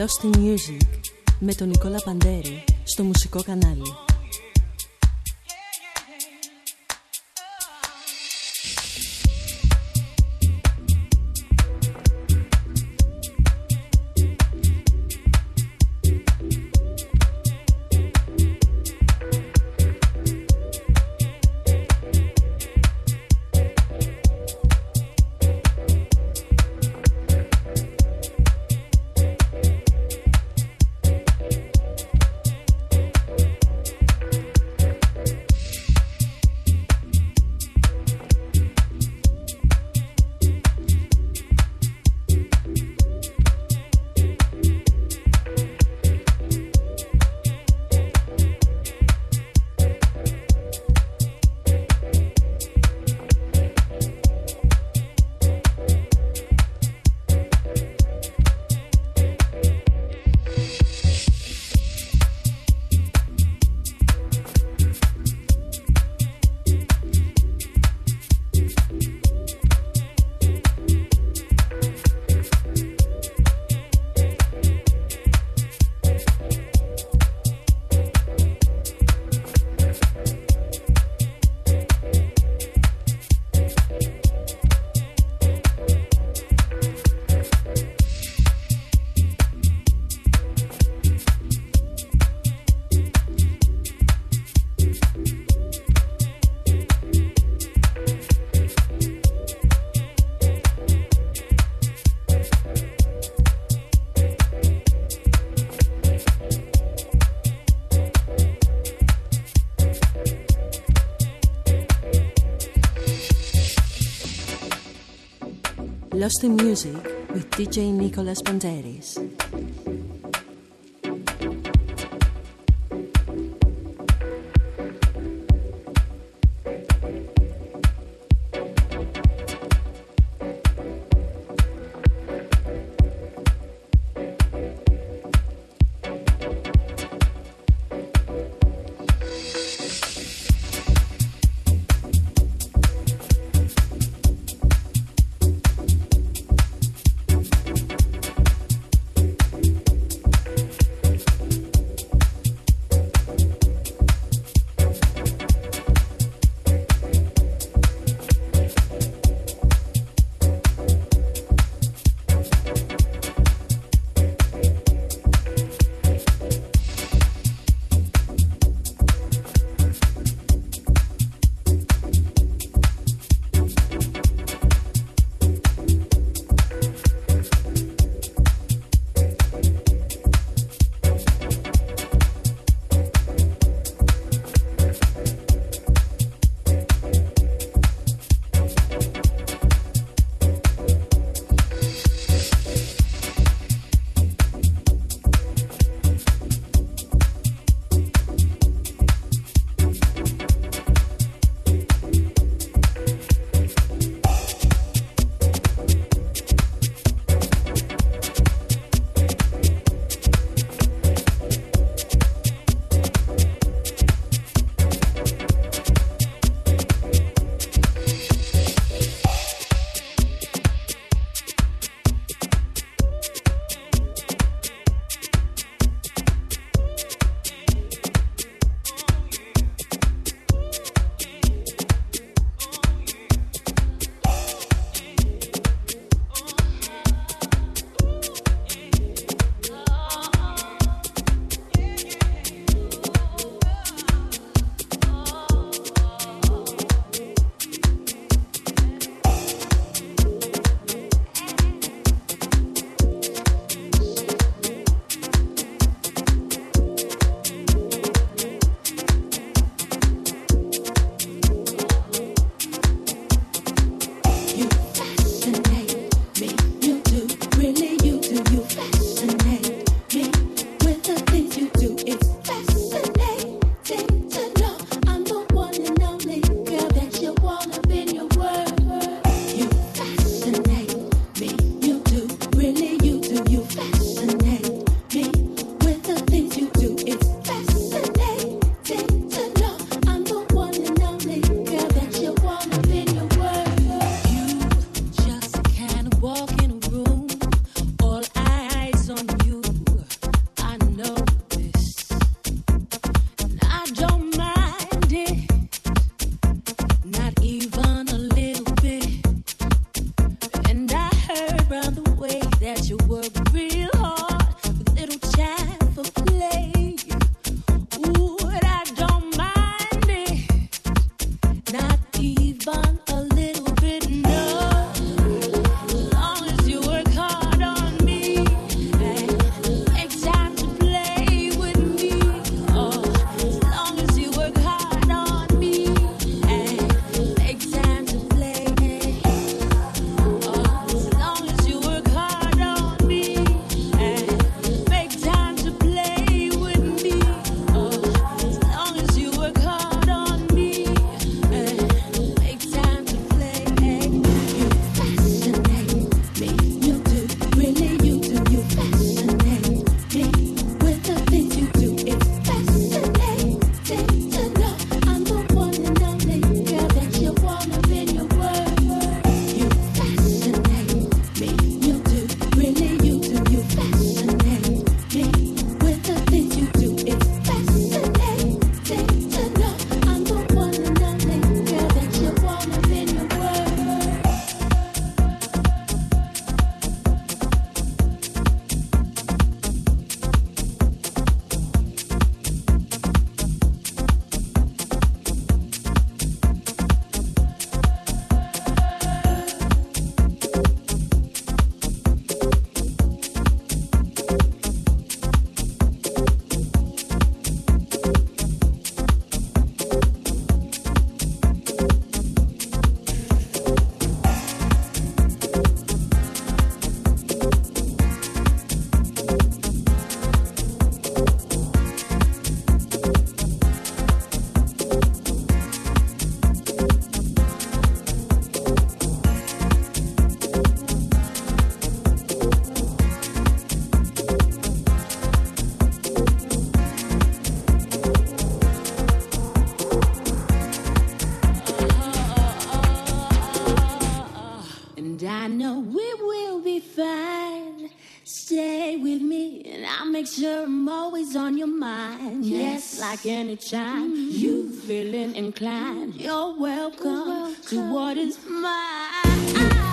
Lost in Music με τον Νικόλα Παντέρη στο μουσικό κανάλι. Lost in Music with DJ Nicolas Banderis. Like any time you feeling inclined. You're welcome, welcome. to what is mine.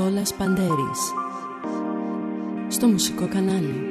Νικόλας Παντέρης. Στο μουσικό κανάλι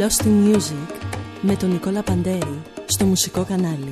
Lost in Music με τον Νικόλα Παντέρη στο μουσικό κανάλι.